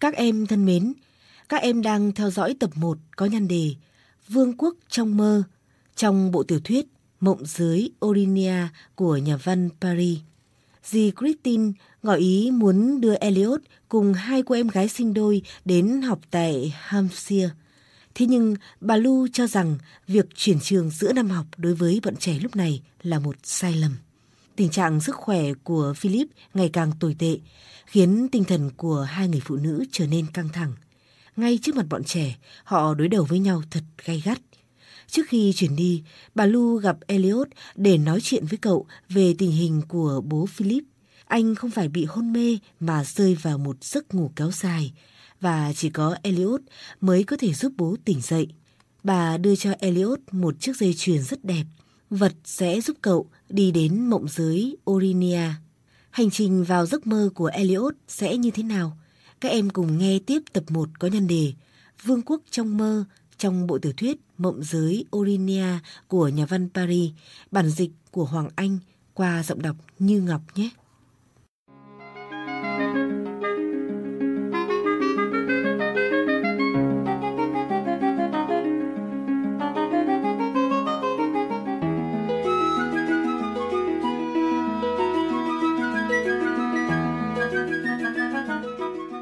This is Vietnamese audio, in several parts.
Các em thân mến, các em đang theo dõi tập 1 có nhan đề Vương quốc trong mơ trong bộ tiểu thuyết Mộng dưới Orinia của nhà văn Paris. Dì Christine ngỏ ý muốn đưa Elliot cùng hai cô em gái sinh đôi đến học tại Hampshire. Thế nhưng bà Lu cho rằng việc chuyển trường giữa năm học đối với bọn trẻ lúc này là một sai lầm. Tình trạng sức khỏe của Philip ngày càng tồi tệ, khiến tinh thần của hai người phụ nữ trở nên căng thẳng. Ngay trước mặt bọn trẻ, họ đối đầu với nhau thật gay gắt. Trước khi chuyển đi, bà Lu gặp Elliot để nói chuyện với cậu về tình hình của bố Philip. Anh không phải bị hôn mê mà rơi vào một giấc ngủ kéo dài và chỉ có Elliot mới có thể giúp bố tỉnh dậy. Bà đưa cho Elliot một chiếc dây chuyền rất đẹp. Vật sẽ giúp cậu đi đến mộng giới Orinia. Hành trình vào giấc mơ của Elliot sẽ như thế nào? Các em cùng nghe tiếp tập 1 có nhân đề Vương quốc trong mơ trong bộ tiểu thuyết Mộng giới Orinia của nhà văn Paris, bản dịch của Hoàng Anh qua giọng đọc Như Ngọc nhé.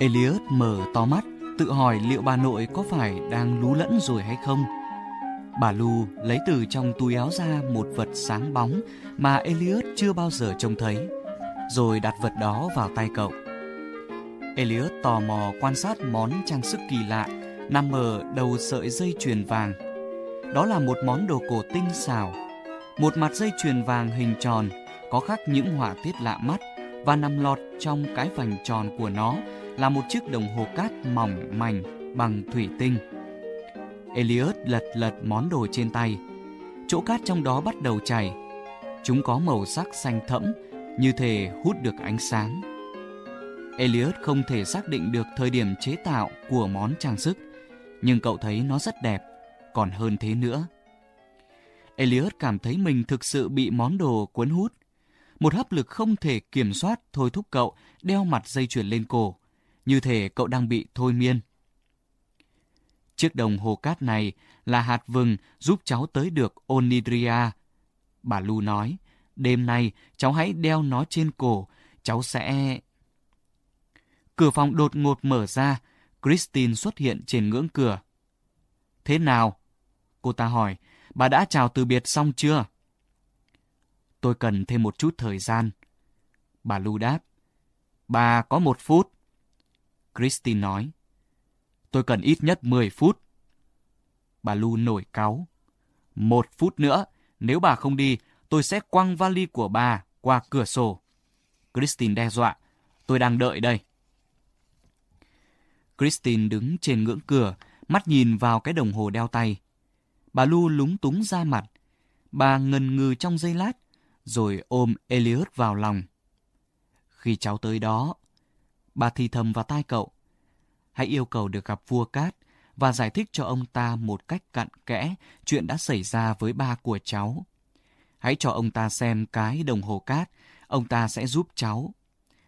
Elliot mở to mắt, tự hỏi liệu bà nội có phải đang lú lẫn rồi hay không. Bà Lu lấy từ trong túi áo ra một vật sáng bóng mà Elliot chưa bao giờ trông thấy, rồi đặt vật đó vào tay cậu. Elliot tò mò quan sát món trang sức kỳ lạ nằm ở đầu sợi dây chuyền vàng. Đó là một món đồ cổ tinh xảo, một mặt dây chuyền vàng hình tròn có khắc những họa tiết lạ mắt và nằm lọt trong cái vành tròn của nó là một chiếc đồng hồ cát mỏng mảnh bằng thủy tinh. Elliot lật lật món đồ trên tay. Chỗ cát trong đó bắt đầu chảy. Chúng có màu sắc xanh thẫm, như thể hút được ánh sáng. Elliot không thể xác định được thời điểm chế tạo của món trang sức, nhưng cậu thấy nó rất đẹp, còn hơn thế nữa. Elliot cảm thấy mình thực sự bị món đồ cuốn hút. Một hấp lực không thể kiểm soát thôi thúc cậu đeo mặt dây chuyền lên cổ, như thể cậu đang bị thôi miên. Chiếc đồng hồ cát này là hạt vừng giúp cháu tới được Onidria. Bà Lu nói, đêm nay cháu hãy đeo nó trên cổ, cháu sẽ... Cửa phòng đột ngột mở ra, Christine xuất hiện trên ngưỡng cửa. Thế nào? Cô ta hỏi, bà đã chào từ biệt xong chưa? Tôi cần thêm một chút thời gian. Bà Lu đáp. Bà có một phút. Christine nói. Tôi cần ít nhất 10 phút. Bà Lu nổi cáu. Một phút nữa, nếu bà không đi, tôi sẽ quăng vali của bà qua cửa sổ. Christine đe dọa. Tôi đang đợi đây. Christine đứng trên ngưỡng cửa, mắt nhìn vào cái đồng hồ đeo tay. Bà Lu lúng túng ra mặt. Bà ngần ngừ trong giây lát, rồi ôm Elliot vào lòng. Khi cháu tới đó, bà thì thầm vào tai cậu. Hãy yêu cầu được gặp vua cát và giải thích cho ông ta một cách cặn kẽ chuyện đã xảy ra với ba của cháu. Hãy cho ông ta xem cái đồng hồ cát, ông ta sẽ giúp cháu.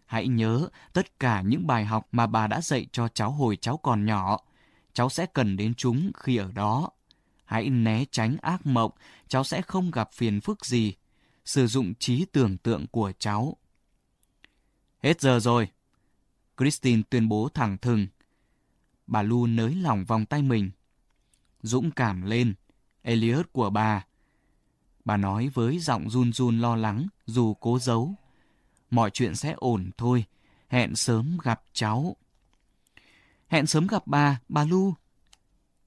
Hãy nhớ tất cả những bài học mà bà đã dạy cho cháu hồi cháu còn nhỏ. Cháu sẽ cần đến chúng khi ở đó. Hãy né tránh ác mộng, cháu sẽ không gặp phiền phức gì. Sử dụng trí tưởng tượng của cháu. Hết giờ rồi. Christine tuyên bố thẳng thừng. Bà Lu nới lỏng vòng tay mình. Dũng cảm lên, Elliot của bà. Bà nói với giọng run run lo lắng dù cố giấu. Mọi chuyện sẽ ổn thôi, hẹn sớm gặp cháu. Hẹn sớm gặp bà, bà Lu.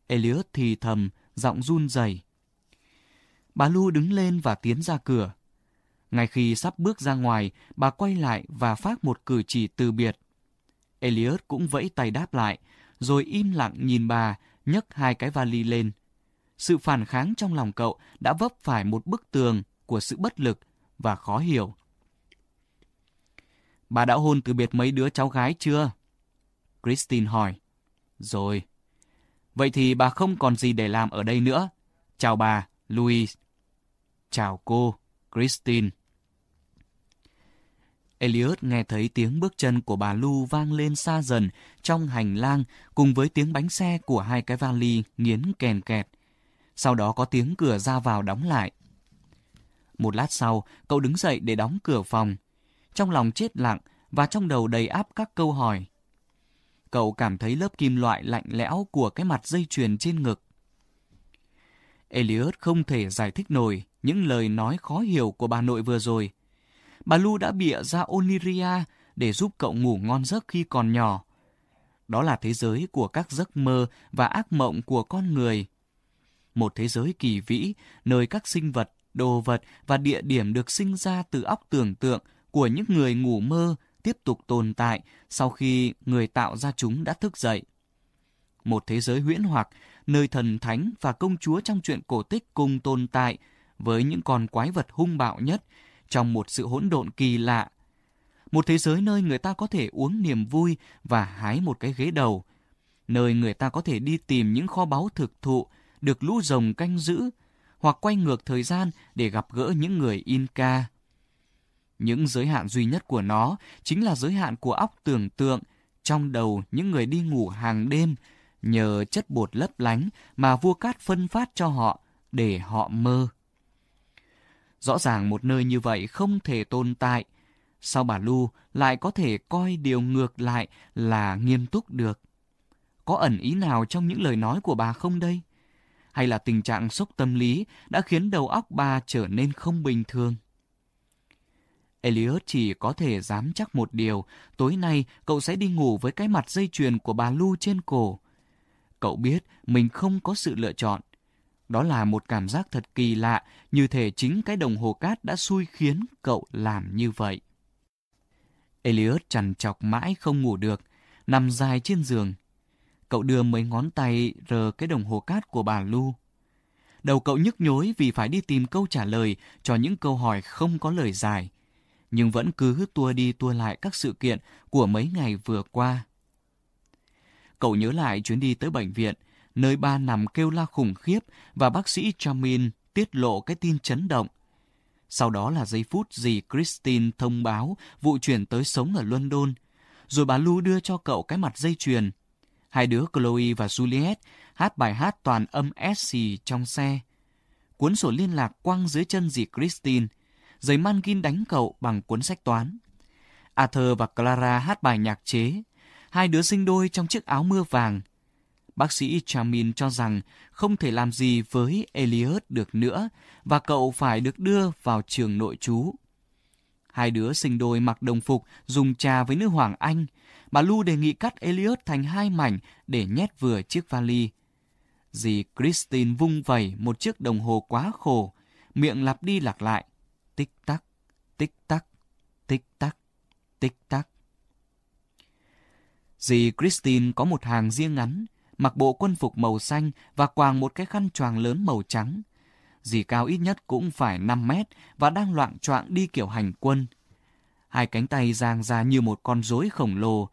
Elliot thì thầm, giọng run rẩy. Bà Lu đứng lên và tiến ra cửa. Ngay khi sắp bước ra ngoài, bà quay lại và phát một cử chỉ từ biệt. Elliot cũng vẫy tay đáp lại, rồi im lặng nhìn bà, nhấc hai cái vali lên. Sự phản kháng trong lòng cậu đã vấp phải một bức tường của sự bất lực và khó hiểu. Bà đã hôn từ biệt mấy đứa cháu gái chưa? Christine hỏi. Rồi. Vậy thì bà không còn gì để làm ở đây nữa. Chào bà, Louise. Chào cô, Christine. Elliot nghe thấy tiếng bước chân của bà Lu vang lên xa dần trong hành lang cùng với tiếng bánh xe của hai cái vali nghiến kèn kẹt. Sau đó có tiếng cửa ra vào đóng lại. Một lát sau, cậu đứng dậy để đóng cửa phòng. Trong lòng chết lặng và trong đầu đầy áp các câu hỏi. Cậu cảm thấy lớp kim loại lạnh lẽo của cái mặt dây chuyền trên ngực. Elliot không thể giải thích nổi những lời nói khó hiểu của bà nội vừa rồi. Bà Lu đã bịa ra Oniria để giúp cậu ngủ ngon giấc khi còn nhỏ. Đó là thế giới của các giấc mơ và ác mộng của con người. Một thế giới kỳ vĩ, nơi các sinh vật, đồ vật và địa điểm được sinh ra từ óc tưởng tượng của những người ngủ mơ tiếp tục tồn tại sau khi người tạo ra chúng đã thức dậy. Một thế giới huyễn hoặc, nơi thần thánh và công chúa trong chuyện cổ tích cùng tồn tại với những con quái vật hung bạo nhất trong một sự hỗn độn kỳ lạ. Một thế giới nơi người ta có thể uống niềm vui và hái một cái ghế đầu, nơi người ta có thể đi tìm những kho báu thực thụ được lũ rồng canh giữ, hoặc quay ngược thời gian để gặp gỡ những người Inca. Những giới hạn duy nhất của nó chính là giới hạn của óc tưởng tượng trong đầu những người đi ngủ hàng đêm nhờ chất bột lấp lánh mà vua cát phân phát cho họ để họ mơ. Rõ ràng một nơi như vậy không thể tồn tại. Sao bà Lu lại có thể coi điều ngược lại là nghiêm túc được? Có ẩn ý nào trong những lời nói của bà không đây? Hay là tình trạng sốc tâm lý đã khiến đầu óc bà trở nên không bình thường? Elliot chỉ có thể dám chắc một điều, tối nay cậu sẽ đi ngủ với cái mặt dây chuyền của bà Lu trên cổ. Cậu biết mình không có sự lựa chọn. Đó là một cảm giác thật kỳ lạ, như thể chính cái đồng hồ cát đã xui khiến cậu làm như vậy. Elliot chằn chọc mãi không ngủ được, nằm dài trên giường. Cậu đưa mấy ngón tay rờ cái đồng hồ cát của bà Lu. Đầu cậu nhức nhối vì phải đi tìm câu trả lời cho những câu hỏi không có lời dài nhưng vẫn cứ tua đi tua lại các sự kiện của mấy ngày vừa qua. Cậu nhớ lại chuyến đi tới bệnh viện, nơi ba nằm kêu la khủng khiếp và bác sĩ Chamin tiết lộ cái tin chấn động. Sau đó là giây phút dì Christine thông báo vụ chuyển tới sống ở London. Rồi bà Lu đưa cho cậu cái mặt dây chuyền. Hai đứa Chloe và Juliet hát bài hát toàn âm SC trong xe. Cuốn sổ liên lạc quăng dưới chân dì Christine – giấy Mangin đánh cậu bằng cuốn sách toán. Arthur và Clara hát bài nhạc chế, hai đứa sinh đôi trong chiếc áo mưa vàng. Bác sĩ Chamin cho rằng không thể làm gì với Elliot được nữa và cậu phải được đưa vào trường nội trú. Hai đứa sinh đôi mặc đồng phục dùng trà với nữ hoàng Anh. Bà Lu đề nghị cắt Elliot thành hai mảnh để nhét vừa chiếc vali. Dì Christine vung vẩy một chiếc đồng hồ quá khổ, miệng lặp đi lặp lại tích tắc, tích tắc, tích tắc, tích tắc. Dì Christine có một hàng riêng ngắn, mặc bộ quân phục màu xanh và quàng một cái khăn choàng lớn màu trắng. Dì cao ít nhất cũng phải 5 mét và đang loạn choạng đi kiểu hành quân. Hai cánh tay giang ra như một con rối khổng lồ.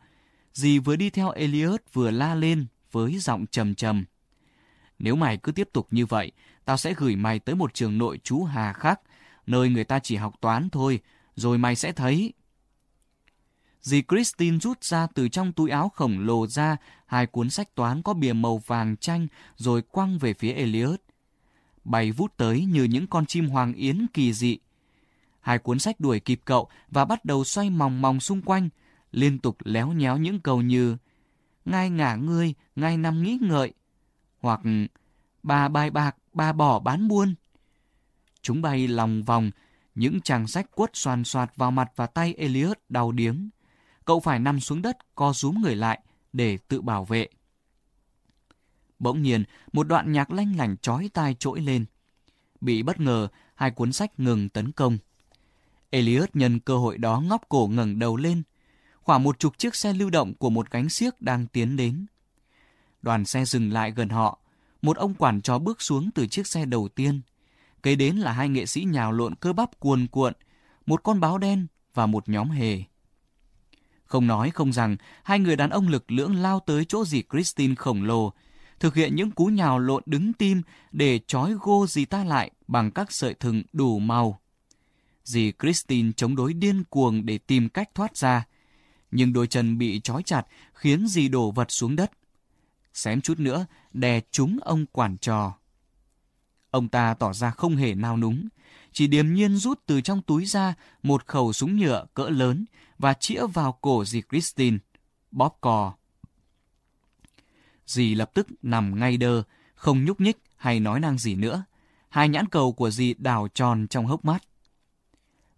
Dì vừa đi theo Elliot vừa la lên với giọng trầm trầm. Nếu mày cứ tiếp tục như vậy, tao sẽ gửi mày tới một trường nội trú hà khắc nơi người ta chỉ học toán thôi, rồi mày sẽ thấy. Dì Christine rút ra từ trong túi áo khổng lồ ra hai cuốn sách toán có bìa màu vàng chanh rồi quăng về phía Elliot. Bay vút tới như những con chim hoàng yến kỳ dị. Hai cuốn sách đuổi kịp cậu và bắt đầu xoay mòng mòng xung quanh, liên tục léo nhéo những câu như Ngai ngả ngươi, ngai nằm nghĩ ngợi, hoặc Bà bài bạc, bà bỏ bán buôn. Chúng bay lòng vòng, những chàng sách quất soàn xoạt vào mặt và tay Elliot đau điếng. Cậu phải nằm xuống đất, co rúm người lại để tự bảo vệ. Bỗng nhiên, một đoạn nhạc lanh lảnh chói tai trỗi lên. Bị bất ngờ, hai cuốn sách ngừng tấn công. Elliot nhân cơ hội đó ngóc cổ ngẩng đầu lên. Khoảng một chục chiếc xe lưu động của một cánh xiếc đang tiến đến. Đoàn xe dừng lại gần họ. Một ông quản trò bước xuống từ chiếc xe đầu tiên. Kế đến là hai nghệ sĩ nhào lộn cơ bắp cuồn cuộn, một con báo đen và một nhóm hề. Không nói không rằng, hai người đàn ông lực lưỡng lao tới chỗ dì Christine khổng lồ, thực hiện những cú nhào lộn đứng tim để trói gô dì ta lại bằng các sợi thừng đủ màu. Dì Christine chống đối điên cuồng để tìm cách thoát ra. Nhưng đôi chân bị trói chặt khiến dì đổ vật xuống đất. Xém chút nữa đè trúng ông quản trò. Ông ta tỏ ra không hề nao núng, chỉ điềm nhiên rút từ trong túi ra một khẩu súng nhựa cỡ lớn và chĩa vào cổ dì Christine, bóp cò. Dì lập tức nằm ngay đơ, không nhúc nhích hay nói năng gì nữa. Hai nhãn cầu của dì đảo tròn trong hốc mắt.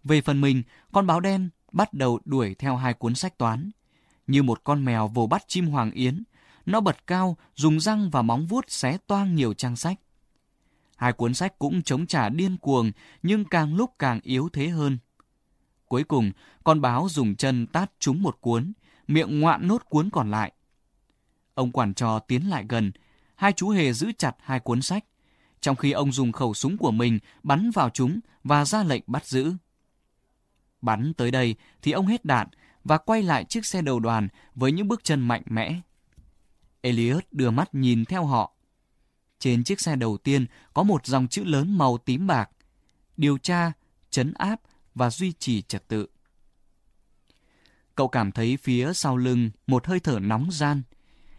Về phần mình, con báo đen bắt đầu đuổi theo hai cuốn sách toán. Như một con mèo vồ bắt chim hoàng yến, nó bật cao, dùng răng và móng vuốt xé toang nhiều trang sách. Hai cuốn sách cũng chống trả điên cuồng, nhưng càng lúc càng yếu thế hơn. Cuối cùng, con báo dùng chân tát trúng một cuốn, miệng ngoạn nốt cuốn còn lại. Ông quản trò tiến lại gần, hai chú hề giữ chặt hai cuốn sách, trong khi ông dùng khẩu súng của mình bắn vào chúng và ra lệnh bắt giữ. Bắn tới đây thì ông hết đạn và quay lại chiếc xe đầu đoàn với những bước chân mạnh mẽ. Elliot đưa mắt nhìn theo họ. Trên chiếc xe đầu tiên có một dòng chữ lớn màu tím bạc. Điều tra, chấn áp và duy trì trật tự. Cậu cảm thấy phía sau lưng một hơi thở nóng gian.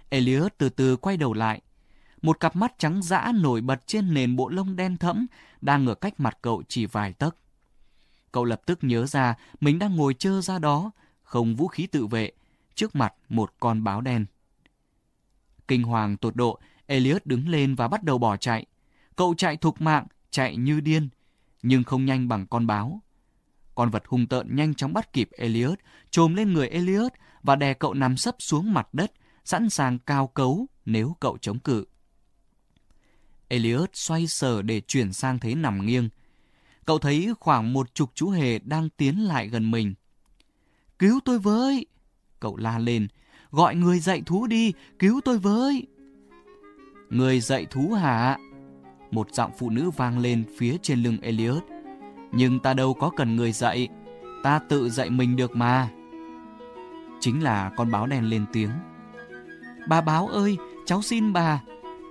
Elliot từ từ quay đầu lại. Một cặp mắt trắng dã nổi bật trên nền bộ lông đen thẫm đang ở cách mặt cậu chỉ vài tấc. Cậu lập tức nhớ ra mình đang ngồi chơ ra đó, không vũ khí tự vệ, trước mặt một con báo đen. Kinh hoàng tột độ, Elliot đứng lên và bắt đầu bỏ chạy. Cậu chạy thục mạng, chạy như điên, nhưng không nhanh bằng con báo. Con vật hung tợn nhanh chóng bắt kịp Elliot, trồm lên người Elliot và đè cậu nằm sấp xuống mặt đất, sẵn sàng cao cấu nếu cậu chống cự. Elliot xoay sở để chuyển sang thế nằm nghiêng. Cậu thấy khoảng một chục chú hề đang tiến lại gần mình. Cứu tôi với! Cậu la lên. Gọi người dạy thú đi, cứu tôi với! Người dạy thú hả? Một giọng phụ nữ vang lên phía trên lưng Elliot. Nhưng ta đâu có cần người dạy, ta tự dạy mình được mà. Chính là con báo đen lên tiếng. Bà báo ơi, cháu xin bà.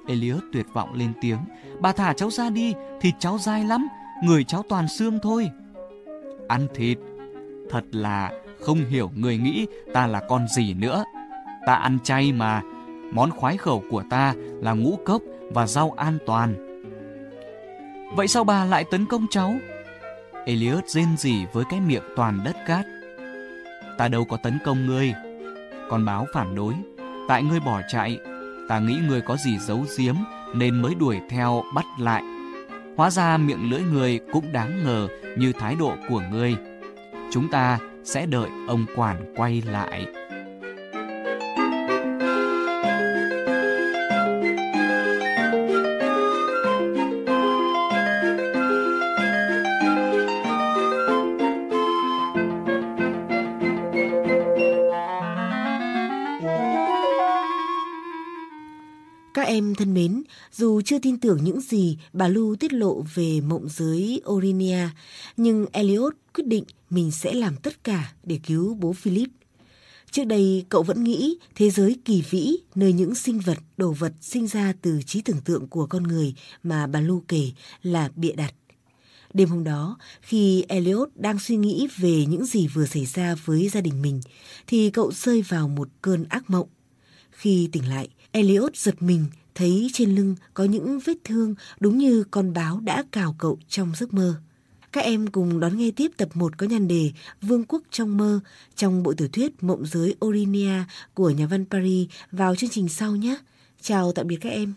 Elliot tuyệt vọng lên tiếng. Bà thả cháu ra đi, thịt cháu dai lắm, người cháu toàn xương thôi. Ăn thịt, thật là không hiểu người nghĩ ta là con gì nữa. Ta ăn chay mà, món khoái khẩu của ta là ngũ cốc và rau an toàn. Vậy sao bà lại tấn công cháu? Elliot rên rỉ với cái miệng toàn đất cát. Ta đâu có tấn công ngươi. Con báo phản đối. Tại ngươi bỏ chạy, ta nghĩ ngươi có gì giấu giếm nên mới đuổi theo bắt lại. Hóa ra miệng lưỡi ngươi cũng đáng ngờ như thái độ của ngươi. Chúng ta sẽ đợi ông quản quay lại. Các em thân mến, dù chưa tin tưởng những gì bà Lu tiết lộ về mộng giới Orinia, nhưng Elliot quyết định mình sẽ làm tất cả để cứu bố Philip. Trước đây cậu vẫn nghĩ thế giới kỳ vĩ nơi những sinh vật, đồ vật sinh ra từ trí tưởng tượng của con người mà bà Lu kể là bịa đặt. Đêm hôm đó, khi Elliot đang suy nghĩ về những gì vừa xảy ra với gia đình mình, thì cậu rơi vào một cơn ác mộng. Khi tỉnh lại, Elliot giật mình, thấy trên lưng có những vết thương đúng như con báo đã cào cậu trong giấc mơ. Các em cùng đón nghe tiếp tập 1 có nhan đề Vương quốc trong mơ trong bộ tiểu thuyết Mộng giới Orinia của nhà văn Paris vào chương trình sau nhé. Chào tạm biệt các em.